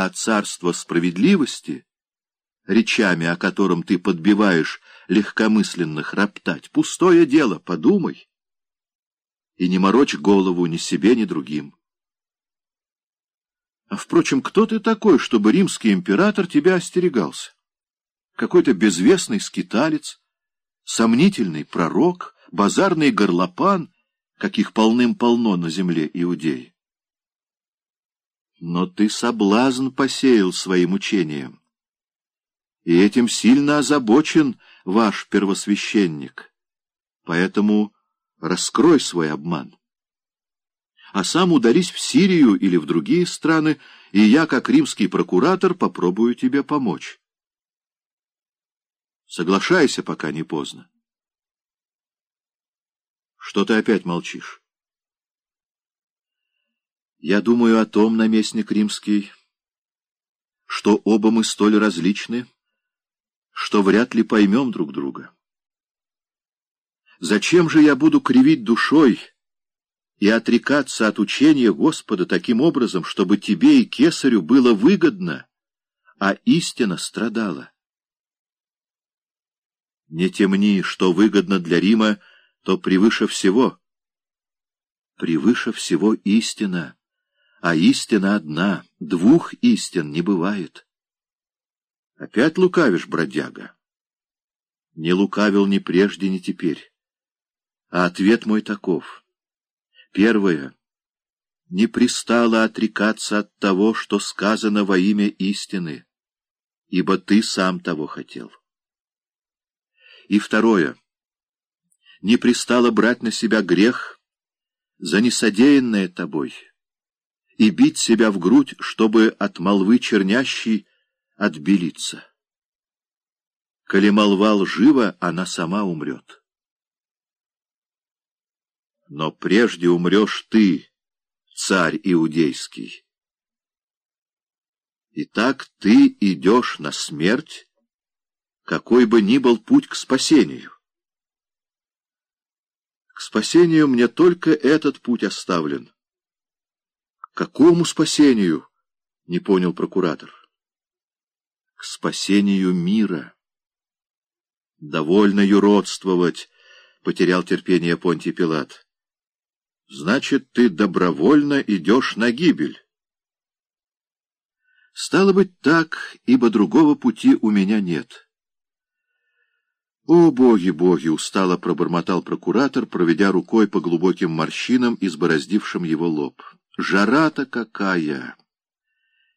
А царство справедливости, речами о котором ты подбиваешь легкомысленных роптать, пустое дело, подумай. И не морочь голову ни себе, ни другим. А, впрочем, кто ты такой, чтобы римский император тебя остерегался? Какой-то безвестный скиталец, сомнительный пророк, базарный горлопан, каких полным-полно на земле иудеи. Но ты соблазн посеял своим учением, и этим сильно озабочен ваш первосвященник, поэтому раскрой свой обман а сам ударись в Сирию или в другие страны, и я, как римский прокуратор, попробую тебе помочь. Соглашайся, пока не поздно. Что ты опять молчишь? Я думаю о том, наместник римский, что оба мы столь различны, что вряд ли поймем друг друга. Зачем же я буду кривить душой, и отрекаться от учения Господа таким образом, чтобы тебе и кесарю было выгодно, а истина страдала. Не темни, что выгодно для Рима, то превыше всего. Превыше всего истина, а истина одна, двух истин не бывает. Опять лукавишь, бродяга? Не лукавил ни прежде, ни теперь. А ответ мой таков — Первое. Не пристало отрекаться от того, что сказано во имя истины, ибо ты сам того хотел. И второе. Не пристало брать на себя грех за несодеянное тобой и бить себя в грудь, чтобы от молвы чернящей отбелиться. Коли молва лжива, она сама умрет но прежде умрешь ты, царь иудейский. Итак, ты идешь на смерть, какой бы ни был путь к спасению. К спасению мне только этот путь оставлен. — какому спасению? — не понял прокуратор. — К спасению мира. — Довольно юродствовать, — потерял терпение Понтий Пилат. Значит, ты добровольно идешь на гибель. Стало быть так, ибо другого пути у меня нет. О, боги, боги! — устало пробормотал прокуратор, проведя рукой по глубоким морщинам, избороздившим его лоб. Жара-то какая!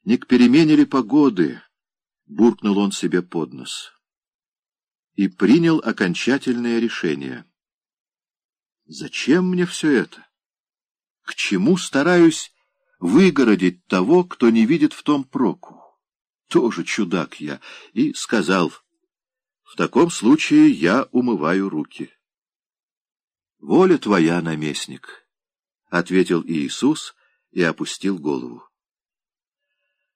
Не к перемене ли погоды? — буркнул он себе под нос. И принял окончательное решение. Зачем мне все это? к чему стараюсь выгородить того, кто не видит в том проку. Тоже чудак я. И сказал, в таком случае я умываю руки. «Воля твоя, наместник», — ответил Иисус и опустил голову.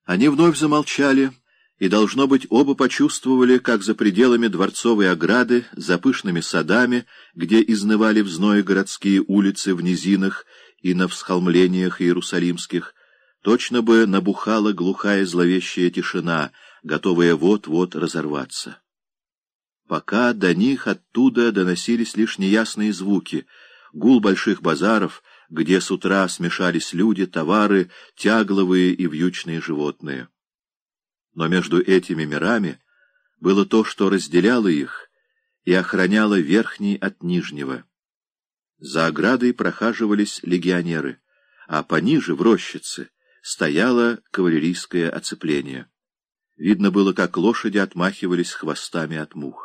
Они вновь замолчали, и, должно быть, оба почувствовали, как за пределами дворцовой ограды, за пышными садами, где изнывали в зное городские улицы в низинах и на всхолмлениях иерусалимских, точно бы набухала глухая зловещая тишина, готовая вот-вот разорваться. Пока до них оттуда доносились лишь неясные звуки, гул больших базаров, где с утра смешались люди, товары, тягловые и вьючные животные. Но между этими мирами было то, что разделяло их и охраняло верхний от нижнего. За оградой прохаживались легионеры, а пониже, в рощице, стояло кавалерийское оцепление. Видно было, как лошади отмахивались хвостами от мух.